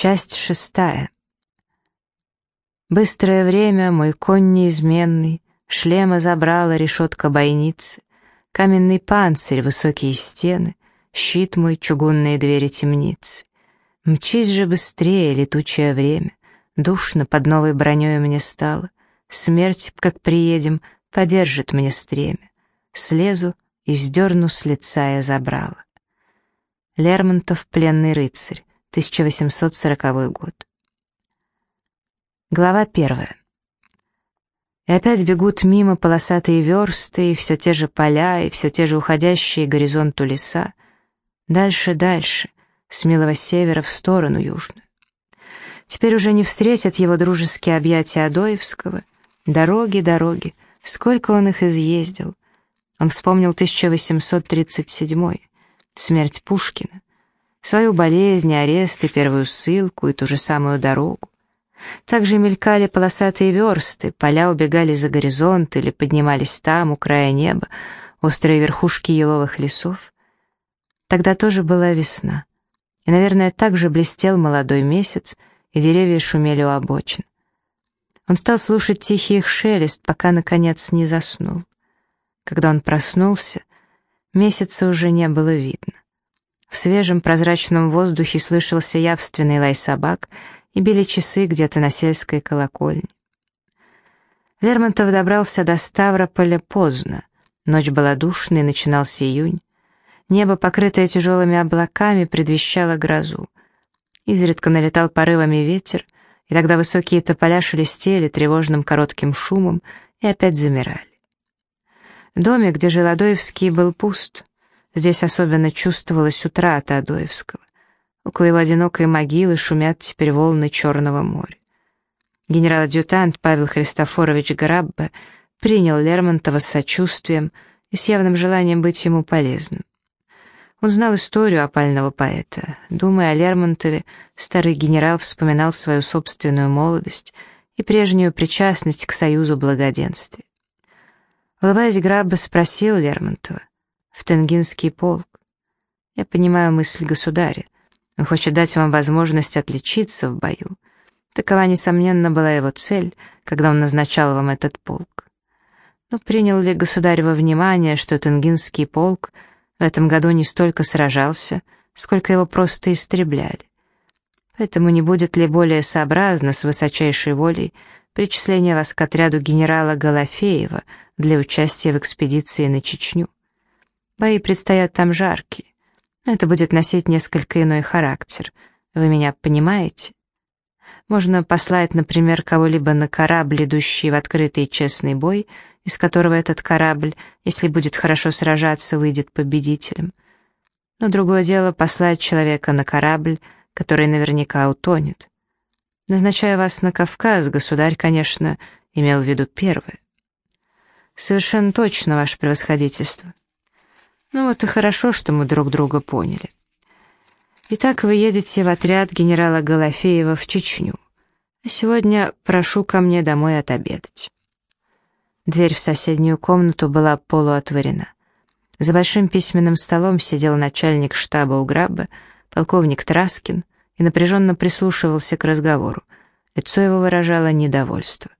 Часть шестая. Быстрое время, мой конь неизменный, Шлема забрала решетка бойницы, Каменный панцирь, высокие стены, Щит мой, чугунные двери темницы. Мчись же быстрее, летучее время, Душно под новой броней мне стало, Смерть, как приедем, подержит мне стремя, Слезу и сдерну с лица я забрала. Лермонтов «Пленный рыцарь», 1840 год. Глава первая. И опять бегут мимо полосатые версты, и все те же поля, и все те же уходящие горизонту леса. Дальше, дальше, с милого севера в сторону южную. Теперь уже не встретят его дружеские объятия Адоевского. Дороги, дороги, сколько он их изъездил. Он вспомнил 1837 смерть Пушкина свою болезнь, арест и первую ссылку, и ту же самую дорогу. Также мелькали полосатые версты, поля убегали за горизонт или поднимались там, у края неба, острые верхушки еловых лесов. Тогда тоже была весна. И, наверное, также блестел молодой месяц, и деревья шумели у обочин. Он стал слушать тихий их шелест, пока, наконец, не заснул. Когда он проснулся, месяца уже не было видно. В свежем прозрачном воздухе слышался явственный лай собак и били часы где-то на сельской колокольне. Лермонтов добрался до Ставрополя поздно. Ночь была душной, начинался июнь. Небо, покрытое тяжелыми облаками, предвещало грозу. Изредка налетал порывами ветер, и тогда высокие тополя шелестели тревожным коротким шумом и опять замирали. Домик, где жил Адоевский, был пуст. Здесь особенно чувствовалась утрата Адоевского. Около его одинокой могилы шумят теперь волны Черного моря. Генерал-адъютант Павел Христофорович Граббе принял Лермонтова с сочувствием и с явным желанием быть ему полезным. Он знал историю опального поэта. Думая о Лермонтове, старый генерал вспоминал свою собственную молодость и прежнюю причастность к союзу благоденствия. Улыбаясь, Граббе спросил Лермонтова, в Тенгинский полк. Я понимаю мысль государя. Он хочет дать вам возможность отличиться в бою. Такова, несомненно, была его цель, когда он назначал вам этот полк. Но принял ли государь во внимание, что Тенгинский полк в этом году не столько сражался, сколько его просто истребляли? Поэтому не будет ли более сообразно с высочайшей волей причисление вас к отряду генерала Голофеева для участия в экспедиции на Чечню? Бои предстоят там жаркие. Это будет носить несколько иной характер. Вы меня понимаете? Можно послать, например, кого-либо на корабль, идущий в открытый честный бой, из которого этот корабль, если будет хорошо сражаться, выйдет победителем. Но другое дело послать человека на корабль, который наверняка утонет. Назначая вас на Кавказ, государь, конечно, имел в виду первое. Совершенно точно, ваше превосходительство. Ну вот и хорошо, что мы друг друга поняли. Итак, вы едете в отряд генерала Голофеева в Чечню. А сегодня прошу ко мне домой отобедать. Дверь в соседнюю комнату была полуотворена. За большим письменным столом сидел начальник штаба Уграба, полковник Траскин, и напряженно прислушивался к разговору. Лицо его выражало недовольство.